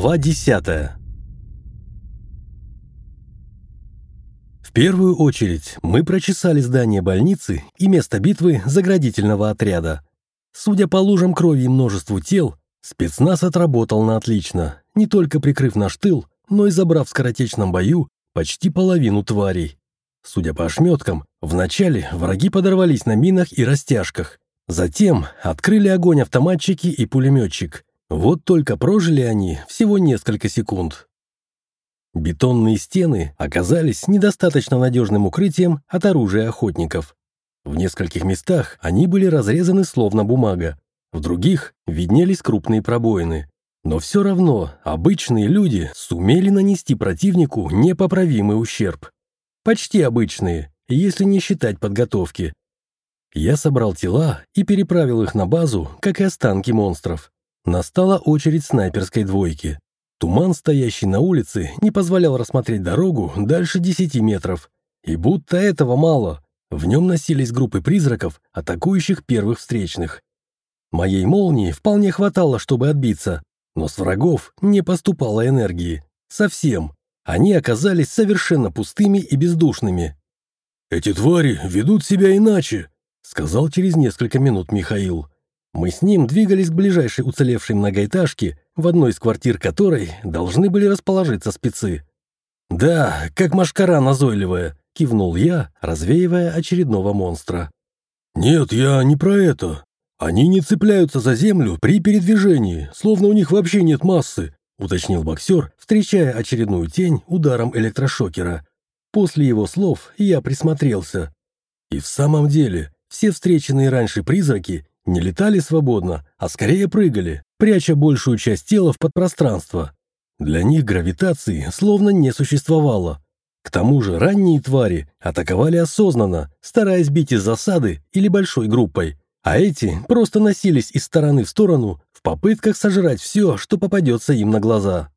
Глава 10 В первую очередь мы прочесали здание больницы и место битвы заградительного отряда. Судя по лужам крови и множеству тел, спецназ отработал на отлично, не только прикрыв наш тыл, но и забрав в скоротечном бою почти половину тварей. Судя по ошметкам, вначале враги подорвались на минах и растяжках, затем открыли огонь автоматчики и пулеметчик – вот только прожили они всего несколько секунд. Бетонные стены оказались недостаточно надежным укрытием от оружия охотников. В нескольких местах они были разрезаны словно бумага, в других виднелись крупные пробоины. Но все равно обычные люди сумели нанести противнику непоправимый ущерб. Почти обычные, если не считать подготовки. Я собрал тела и переправил их на базу, как и останки монстров. Настала очередь снайперской двойки. Туман, стоящий на улице, не позволял рассмотреть дорогу дальше 10 метров. И будто этого мало. В нем носились группы призраков, атакующих первых встречных. Моей молнии вполне хватало, чтобы отбиться, но с врагов не поступало энергии. Совсем. Они оказались совершенно пустыми и бездушными. «Эти твари ведут себя иначе», — сказал через несколько минут Михаил. Мы с ним двигались к ближайшей уцелевшей многоэтажке, в одной из квартир которой должны были расположиться спецы. «Да, как машкара назойливая», — кивнул я, развеивая очередного монстра. «Нет, я не про это. Они не цепляются за землю при передвижении, словно у них вообще нет массы», — уточнил боксер, встречая очередную тень ударом электрошокера. После его слов я присмотрелся. И в самом деле, все встреченные раньше призраки не летали свободно, а скорее прыгали, пряча большую часть тела в подпространство. Для них гравитации словно не существовало. К тому же ранние твари атаковали осознанно, стараясь бить из засады или большой группой, а эти просто носились из стороны в сторону в попытках сожрать все, что попадется им на глаза.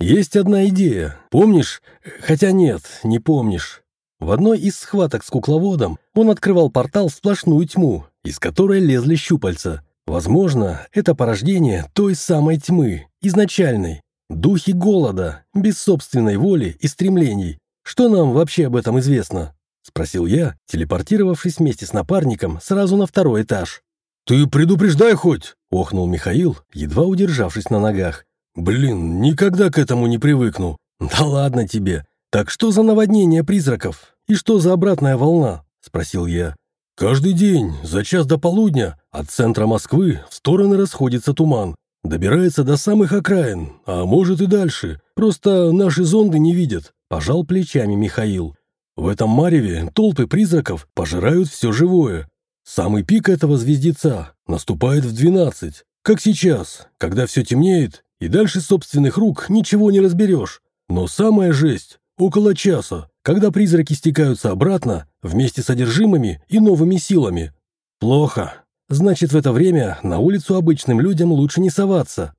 Есть одна идея, помнишь? Хотя нет, не помнишь. В одной из схваток с кукловодом он открывал портал в сплошную тьму, из которой лезли щупальца. Возможно, это порождение той самой тьмы, изначальной. Духи голода, без собственной воли и стремлений. Что нам вообще об этом известно? Спросил я, телепортировавшись вместе с напарником сразу на второй этаж. «Ты предупреждай хоть!» – охнул Михаил, едва удержавшись на ногах. «Блин, никогда к этому не привыкну». «Да ладно тебе. Так что за наводнение призраков? И что за обратная волна?» – спросил я. Каждый день, за час до полудня, от центра Москвы в стороны расходится туман. Добирается до самых окраин, а может и дальше. Просто наши зонды не видят», – пожал плечами Михаил. «В этом мареве толпы призраков пожирают все живое. Самый пик этого звездеца наступает в 12, как сейчас, когда все темнеет, и дальше собственных рук ничего не разберешь. Но самая жесть – около часа, когда призраки стекаются обратно вместе с одержимыми и новыми силами. Плохо. Значит, в это время на улицу обычным людям лучше не соваться.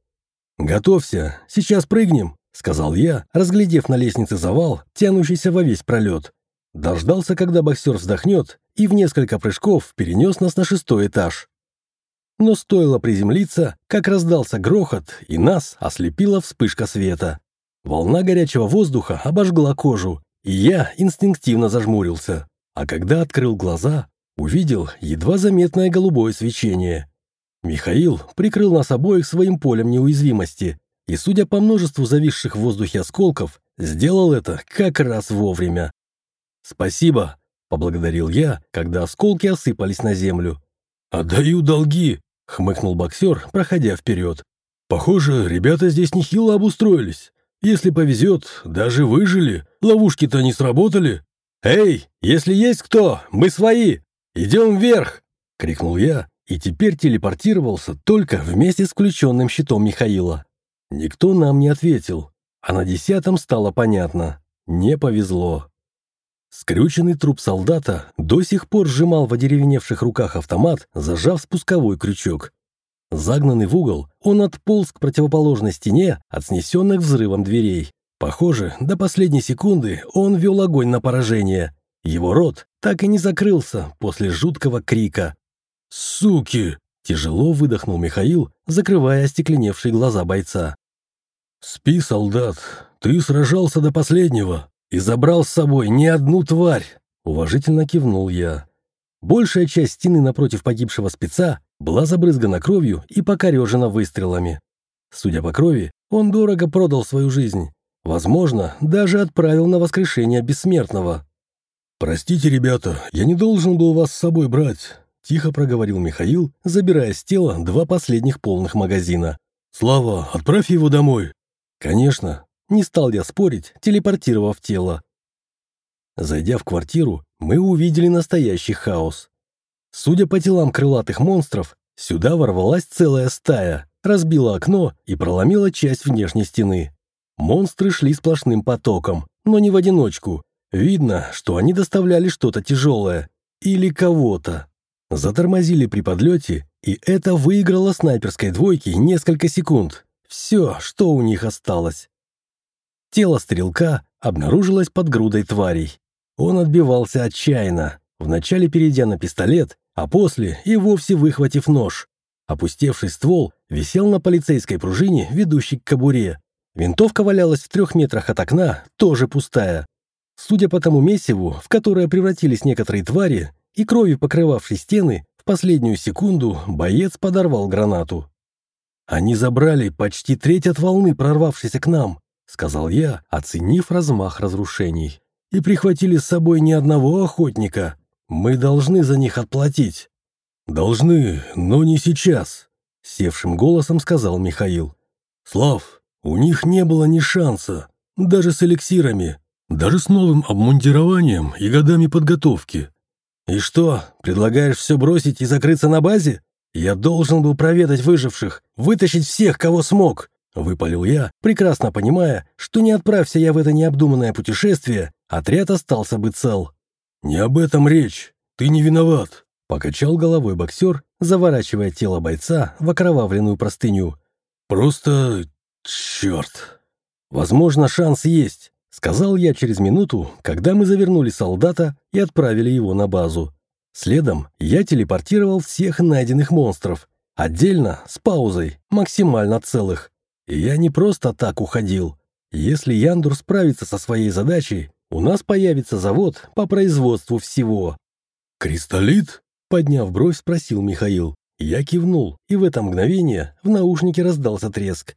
«Готовься, сейчас прыгнем», — сказал я, разглядев на лестнице завал, тянущийся во весь пролет. Дождался, когда боксер вздохнет, и в несколько прыжков перенес нас на шестой этаж. Но стоило приземлиться, как раздался грохот, и нас ослепила вспышка света. Волна горячего воздуха обожгла кожу, и я инстинктивно зажмурился. А когда открыл глаза, увидел едва заметное голубое свечение. Михаил прикрыл нас обоих своим полем неуязвимости, и, судя по множеству зависших в воздухе осколков, сделал это как раз вовремя. «Спасибо», — поблагодарил я, когда осколки осыпались на землю. «Отдаю долги», — хмыкнул боксер, проходя вперед. «Похоже, ребята здесь нехило обустроились. Если повезет, даже выжили. Ловушки-то не сработали. «Эй, если есть кто, мы свои! Идем вверх!» — крикнул я и теперь телепортировался только вместе с включенным щитом Михаила. Никто нам не ответил, а на десятом стало понятно. Не повезло. Скрюченный труп солдата до сих пор сжимал в одеревеневших руках автомат, зажав спусковой крючок. Загнанный в угол, он отполз к противоположной стене от снесенных взрывом дверей. Похоже, до последней секунды он вел огонь на поражение. Его рот так и не закрылся после жуткого крика. «Суки!» – тяжело выдохнул Михаил, закрывая остекленевшие глаза бойца. «Спи, солдат, ты сражался до последнего и забрал с собой не одну тварь!» Уважительно кивнул я. Большая часть стены напротив погибшего спеца была забрызгана кровью и покорежена выстрелами. Судя по крови, он дорого продал свою жизнь. Возможно, даже отправил на воскрешение бессмертного. «Простите, ребята, я не должен был вас с собой брать», — тихо проговорил Михаил, забирая с тела два последних полных магазина. «Слава, отправь его домой». «Конечно». Не стал я спорить, телепортировав тело. Зайдя в квартиру, мы увидели настоящий хаос. Судя по телам крылатых монстров, сюда ворвалась целая стая, разбила окно и проломила часть внешней стены. Монстры шли сплошным потоком, но не в одиночку. Видно, что они доставляли что-то тяжелое. Или кого-то. Затормозили при подлете, и это выиграло снайперской двойки несколько секунд. Все, что у них осталось. Тело стрелка обнаружилось под грудой тварей. Он отбивался отчаянно, вначале перейдя на пистолет, а после и вовсе выхватив нож. Опустевший ствол висел на полицейской пружине, ведущей к кобуре. Винтовка валялась в трех метрах от окна, тоже пустая. Судя по тому месиву, в которое превратились некоторые твари, и кровью покрывавшей стены, в последнюю секунду боец подорвал гранату. «Они забрали почти треть от волны, прорвавшейся к нам», — сказал я, оценив размах разрушений и прихватили с собой ни одного охотника. Мы должны за них отплатить». «Должны, но не сейчас», — севшим голосом сказал Михаил. «Слав, у них не было ни шанса, даже с эликсирами, даже с новым обмундированием и годами подготовки. И что, предлагаешь все бросить и закрыться на базе? Я должен был проведать выживших, вытащить всех, кого смог, Выпалил я, прекрасно понимая, что не отправься я в это необдуманное путешествие, отряд остался бы цел. «Не об этом речь. Ты не виноват», — покачал головой боксер, заворачивая тело бойца в окровавленную простыню. «Просто... черт. Возможно, шанс есть», — сказал я через минуту, когда мы завернули солдата и отправили его на базу. Следом я телепортировал всех найденных монстров, отдельно, с паузой, максимально целых. И я не просто так уходил. Если Яндур справится со своей задачей, у нас появится завод по производству всего. «Кристаллит?» — подняв бровь, спросил Михаил. Я кивнул, и в это мгновение в наушнике раздался треск.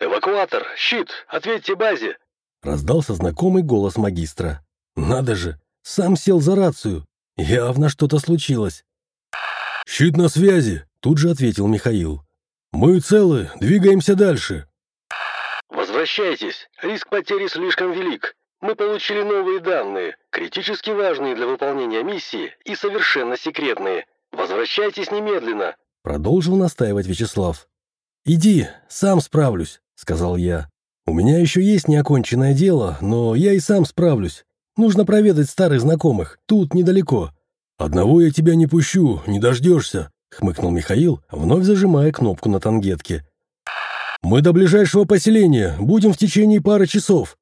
«Эвакуатор! Щит! Ответьте базе!» Раздался знакомый голос магистра. «Надо же! Сам сел за рацию! Явно что-то случилось!» «Щит на связи!» — тут же ответил Михаил. «Мы целы, двигаемся дальше». «Возвращайтесь, риск потери слишком велик. Мы получили новые данные, критически важные для выполнения миссии и совершенно секретные. Возвращайтесь немедленно», — продолжил настаивать Вячеслав. «Иди, сам справлюсь», — сказал я. «У меня еще есть неоконченное дело, но я и сам справлюсь. Нужно проведать старых знакомых, тут недалеко». «Одного я тебя не пущу, не дождешься», — хмыкнул Михаил, вновь зажимая кнопку на тангетке. «Мы до ближайшего поселения, будем в течение пары часов».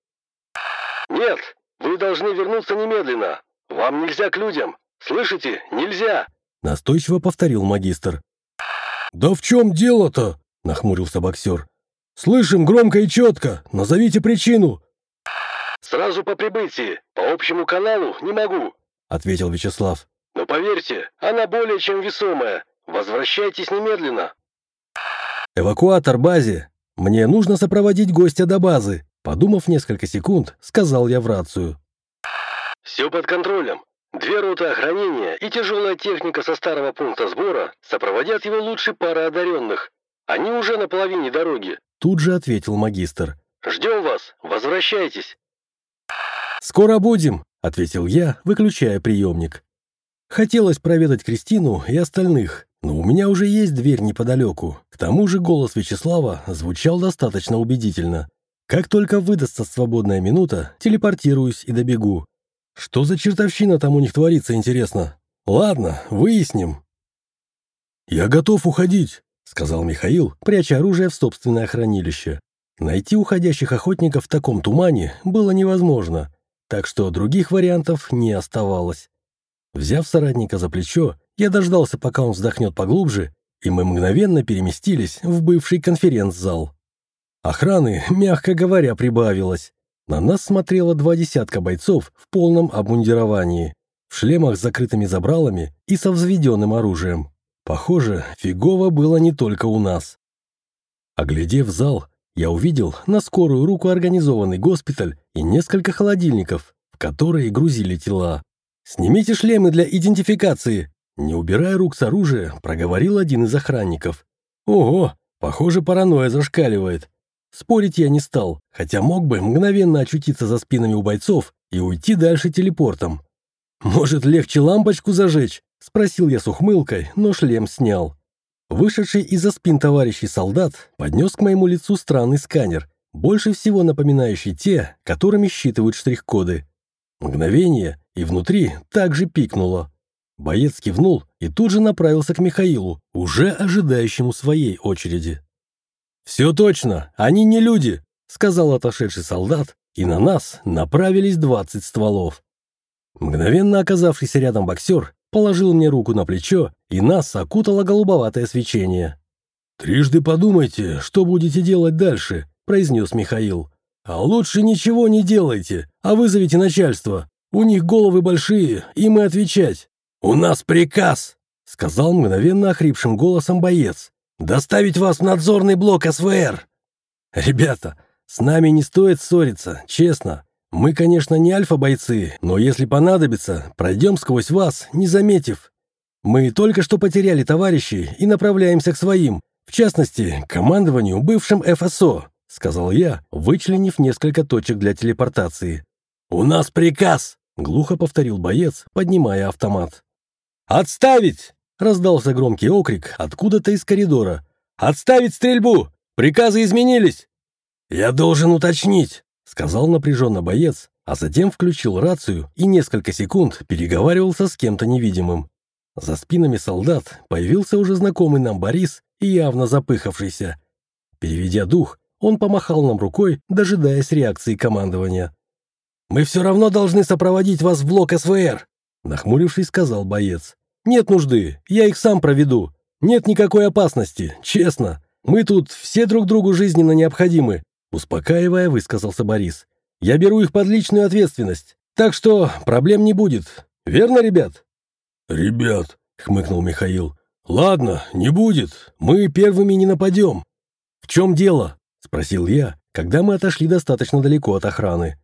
«Нет, вы должны вернуться немедленно. Вам нельзя к людям. Слышите, нельзя!» Настойчиво повторил магистр. «Да в чем дело-то?» — нахмурился боксер. «Слышим громко и четко. Назовите причину». «Сразу по прибытии. По общему каналу не могу», — ответил Вячеслав. «Но поверьте, она более чем весомая. Возвращайтесь немедленно!» «Эвакуатор базе! Мне нужно сопроводить гостя до базы!» Подумав несколько секунд, сказал я в рацию. «Все под контролем. Две роты охранения и тяжелая техника со старого пункта сбора сопроводят его лучше пары одаренных. Они уже на половине дороги», тут же ответил магистр. «Ждем вас. Возвращайтесь». «Скоро будем», — ответил я, выключая приемник. Хотелось проведать Кристину и остальных, но у меня уже есть дверь неподалеку. К тому же голос Вячеслава звучал достаточно убедительно. Как только выдастся свободная минута, телепортируюсь и добегу. Что за чертовщина там у них творится, интересно? Ладно, выясним. «Я готов уходить», — сказал Михаил, пряча оружие в собственное хранилище. Найти уходящих охотников в таком тумане было невозможно, так что других вариантов не оставалось. Взяв соратника за плечо, я дождался, пока он вздохнет поглубже, и мы мгновенно переместились в бывший конференц-зал. Охраны, мягко говоря, прибавилось. На нас смотрело два десятка бойцов в полном обмундировании, в шлемах с закрытыми забралами и со взведенным оружием. Похоже, фигово было не только у нас. Оглядев зал, я увидел на скорую руку организованный госпиталь и несколько холодильников, в которые грузили тела. «Снимите шлемы для идентификации!» Не убирая рук с оружия, проговорил один из охранников. «Ого, похоже, паранойя зашкаливает. Спорить я не стал, хотя мог бы мгновенно очутиться за спинами у бойцов и уйти дальше телепортом. «Может, легче лампочку зажечь?» – спросил я с ухмылкой, но шлем снял. Вышедший из-за спин товарищей солдат поднес к моему лицу странный сканер, больше всего напоминающий те, которыми считывают штрих-коды. Мгновение, и внутри также пикнуло. Боец кивнул и тут же направился к Михаилу, уже ожидающему своей очереди. «Все точно, они не люди», — сказал отошедший солдат, и на нас направились двадцать стволов. Мгновенно оказавшийся рядом боксер положил мне руку на плечо, и нас окутало голубоватое свечение. «Трижды подумайте, что будете делать дальше», — произнес Михаил. «А лучше ничего не делайте, а вызовите начальство. У них головы большие, им и отвечать». «У нас приказ», — сказал мгновенно охрипшим голосом боец. «Доставить вас в надзорный блок СВР!» «Ребята, с нами не стоит ссориться, честно. Мы, конечно, не альфа-бойцы, но если понадобится, пройдем сквозь вас, не заметив. Мы только что потеряли товарищей и направляемся к своим, в частности, к командованию бывшим ФСО», — сказал я, вычленив несколько точек для телепортации. «У нас приказ!» — глухо повторил боец, поднимая автомат. «Отставить!» Раздался громкий окрик откуда-то из коридора. «Отставить стрельбу! Приказы изменились!» «Я должен уточнить», — сказал напряженно боец, а затем включил рацию и несколько секунд переговаривался с кем-то невидимым. За спинами солдат появился уже знакомый нам Борис и явно запыхавшийся. Переведя дух, он помахал нам рукой, дожидаясь реакции командования. «Мы все равно должны сопроводить вас в блок СВР», — нахмурившись, сказал боец. Нет нужды, я их сам проведу. Нет никакой опасности, честно. Мы тут все друг другу жизненно необходимы», успокаивая, высказался Борис. «Я беру их под личную ответственность, так что проблем не будет. Верно, ребят?» «Ребят», — хмыкнул Михаил, — «ладно, не будет. Мы первыми не нападем». «В чем дело?» — спросил я, когда мы отошли достаточно далеко от охраны.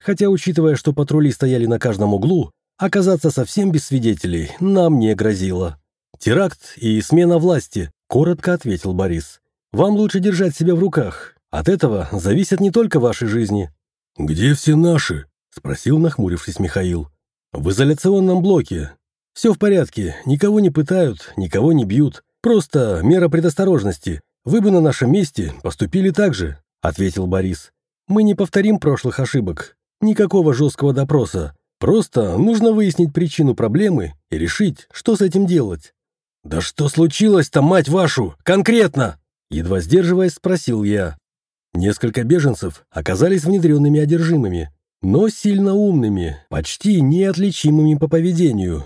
Хотя, учитывая, что патрули стояли на каждом углу, Оказаться совсем без свидетелей нам не грозило. «Теракт и смена власти», — коротко ответил Борис. «Вам лучше держать себя в руках. От этого зависят не только ваши жизни». «Где все наши?» — спросил, нахмурившись Михаил. «В изоляционном блоке. Все в порядке, никого не пытают, никого не бьют. Просто мера предосторожности. Вы бы на нашем месте поступили так же», — ответил Борис. «Мы не повторим прошлых ошибок. Никакого жесткого допроса. Просто нужно выяснить причину проблемы и решить, что с этим делать. «Да что случилось-то, мать вашу, конкретно?» Едва сдерживаясь, спросил я. Несколько беженцев оказались внедренными одержимыми, но сильно умными, почти неотличимыми по поведению.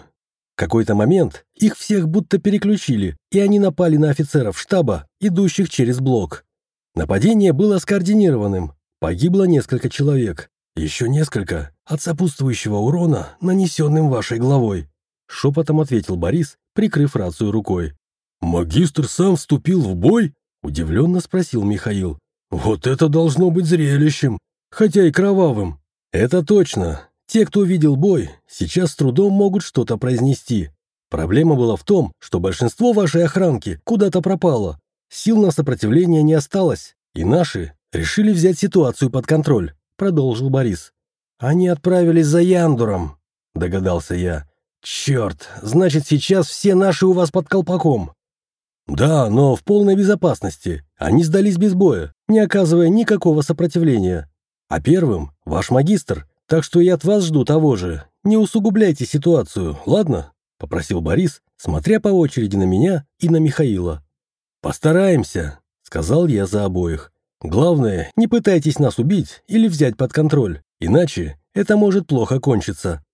В какой-то момент их всех будто переключили, и они напали на офицеров штаба, идущих через блок. Нападение было скоординированным, погибло несколько человек, еще несколько от сопутствующего урона, нанесенным вашей головой», — шепотом ответил Борис, прикрыв рацию рукой. «Магистр сам вступил в бой?» — удивленно спросил Михаил. «Вот это должно быть зрелищем, хотя и кровавым». «Это точно. Те, кто видел бой, сейчас с трудом могут что-то произнести. Проблема была в том, что большинство вашей охранки куда-то пропало. Сил на сопротивление не осталось, и наши решили взять ситуацию под контроль. — продолжил Борис. «Они отправились за Яндуром», — догадался я. «Черт, значит, сейчас все наши у вас под колпаком». «Да, но в полной безопасности. Они сдались без боя, не оказывая никакого сопротивления. А первым — ваш магистр, так что я от вас жду того же. Не усугубляйте ситуацию, ладно?» — попросил Борис, смотря по очереди на меня и на Михаила. «Постараемся», — сказал я за обоих. Главное, не пытайтесь нас убить или взять под контроль, иначе это может плохо кончиться.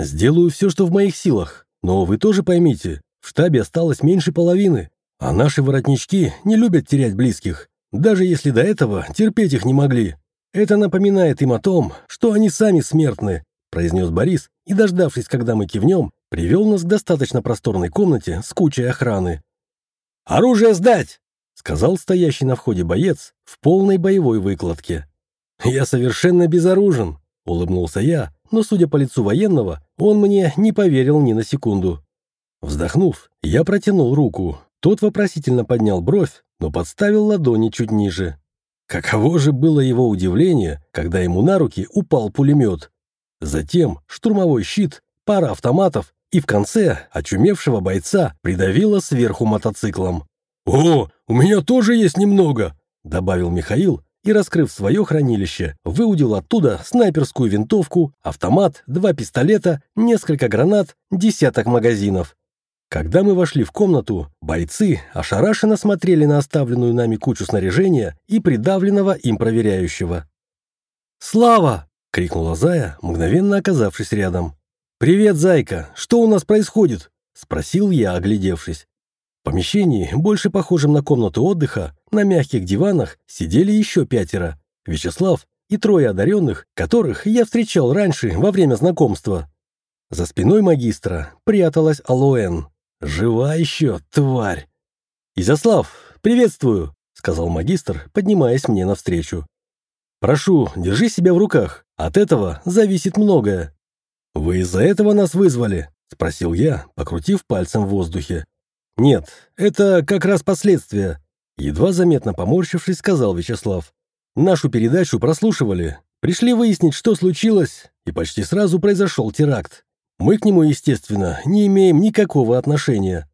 Сделаю все, что в моих силах, но вы тоже поймите, в штабе осталось меньше половины, а наши воротнички не любят терять близких. даже если до этого терпеть их не могли. Это напоминает им о том, что они сами смертны, произнес Борис и, дождавшись, когда мы кивнем, привел нас к достаточно просторной комнате с кучей охраны. «Оружие сдать!» — сказал стоящий на входе боец в полной боевой выкладке. «Я совершенно безоружен», — улыбнулся я, но, судя по лицу военного, он мне не поверил ни на секунду. Вздохнув, я протянул руку. Тот вопросительно поднял бровь, но подставил ладони чуть ниже. Каково же было его удивление, когда ему на руки упал пулемет. Затем штурмовой щит, пара автоматов и в конце очумевшего бойца придавило сверху мотоциклом. «О, у меня тоже есть немного!» — добавил Михаил и, раскрыв свое хранилище, выудил оттуда снайперскую винтовку, автомат, два пистолета, несколько гранат, десяток магазинов. Когда мы вошли в комнату, бойцы ошарашенно смотрели на оставленную нами кучу снаряжения и придавленного им проверяющего. «Слава!» — крикнула Зая, мгновенно оказавшись рядом. «Привет, Зайка! Что у нас происходит?» — спросил я, оглядевшись. Помещении, больше похожем на комнату отдыха, на мягких диванах сидели еще пятеро. Вячеслав и трое одаренных, которых я встречал раньше во время знакомства. За спиной магистра пряталась Алоэн. Жива еще, тварь! «Изяслав, приветствую!» — сказал магистр, поднимаясь мне навстречу. «Прошу, держи себя в руках. От этого зависит многое». «Вы из-за этого нас вызвали?» — спросил я, покрутив пальцем в воздухе. «Нет, это как раз последствия», — едва заметно поморщившись, сказал Вячеслав. «Нашу передачу прослушивали, пришли выяснить, что случилось, и почти сразу произошел теракт. Мы к нему, естественно, не имеем никакого отношения.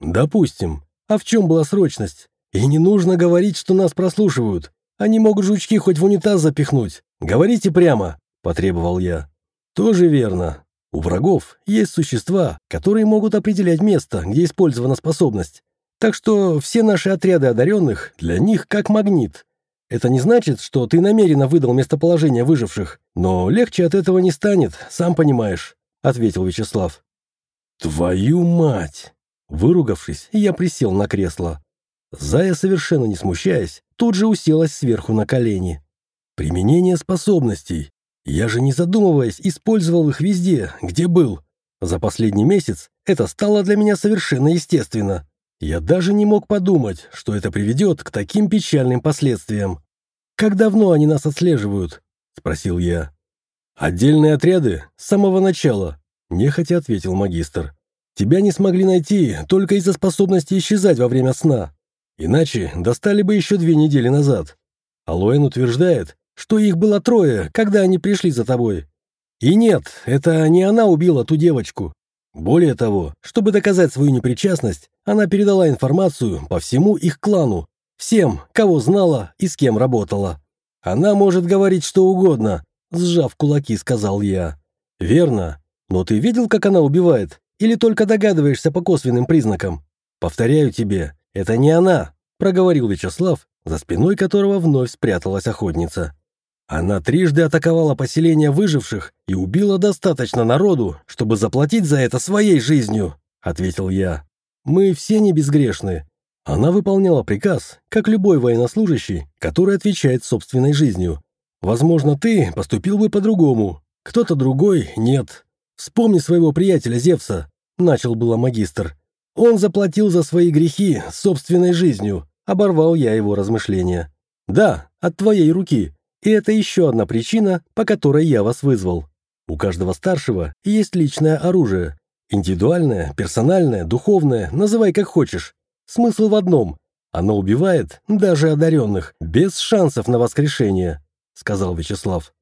Допустим. А в чем была срочность? И не нужно говорить, что нас прослушивают. Они могут жучки хоть в унитаз запихнуть. Говорите прямо, потребовал я. Тоже верно. У врагов есть существа, которые могут определять место, где использована способность. Так что все наши отряды одаренных для них как магнит. Это не значит, что ты намеренно выдал местоположение выживших, но легче от этого не станет, сам понимаешь ответил Вячеслав. «Твою мать!» Выругавшись, я присел на кресло. Зая, совершенно не смущаясь, тут же уселась сверху на колени. «Применение способностей. Я же, не задумываясь, использовал их везде, где был. За последний месяц это стало для меня совершенно естественно. Я даже не мог подумать, что это приведет к таким печальным последствиям. «Как давно они нас отслеживают?» — спросил я. «Отдельные отряды с самого начала», — нехотя ответил магистр. «Тебя не смогли найти только из-за способности исчезать во время сна. Иначе достали бы еще две недели назад. Алоэн утверждает, что их было трое, когда они пришли за тобой. И нет, это не она убила ту девочку. Более того, чтобы доказать свою непричастность, она передала информацию по всему их клану, всем, кого знала и с кем работала. Она может говорить что угодно, Сжав кулаки, сказал я. «Верно. Но ты видел, как она убивает? Или только догадываешься по косвенным признакам? Повторяю тебе, это не она», проговорил Вячеслав, за спиной которого вновь спряталась охотница. Она трижды атаковала поселение выживших и убила достаточно народу, чтобы заплатить за это своей жизнью, ответил я. Мы все не безгрешны. Она выполняла приказ, как любой военнослужащий, который отвечает собственной жизнью. Возможно, ты поступил бы по-другому. Кто-то другой — нет. Вспомни своего приятеля Зевса, — начал было магистр. Он заплатил за свои грехи собственной жизнью. Оборвал я его размышления. Да, от твоей руки. И это еще одна причина, по которой я вас вызвал. У каждого старшего есть личное оружие. Индивидуальное, персональное, духовное, называй как хочешь. Смысл в одном. Оно убивает даже одаренных, без шансов на воскрешение. — сказал Вячеслав.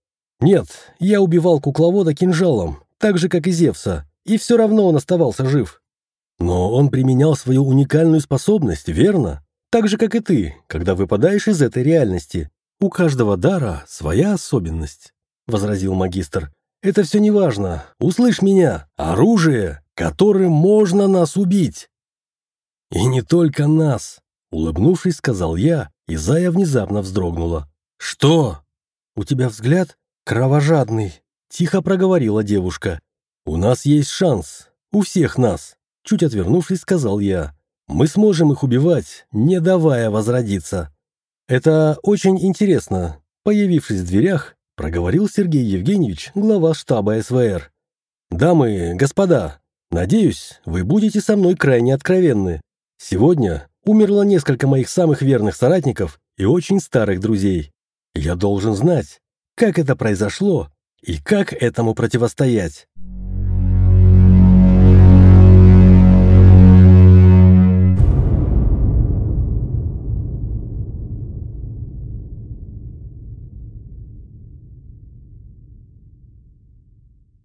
«Нет, я убивал кукловода кинжалом, так же, как и Зевса, и все равно он оставался жив. Но он применял свою уникальную способность, верно? Так же, как и ты, когда выпадаешь из этой реальности. У каждого дара своя особенность», — возразил магистр. «Это все не важно. Услышь меня. Оружие, которым можно нас убить». «И не только нас», — улыбнувшись, сказал я, и Зая внезапно вздрогнула. «Что?» «У тебя взгляд кровожадный», — тихо проговорила девушка. «У нас есть шанс. У всех нас», — чуть отвернувшись, сказал я. «Мы сможем их убивать, не давая возродиться». Это очень интересно. Появившись в дверях, проговорил Сергей Евгеньевич, глава штаба СВР. Дамы, господа, надеюсь, вы будете со мной крайне откровенны. Сегодня умерло несколько моих самых верных соратников и очень старых друзей. Я должен знать, как это произошло и как этому противостоять.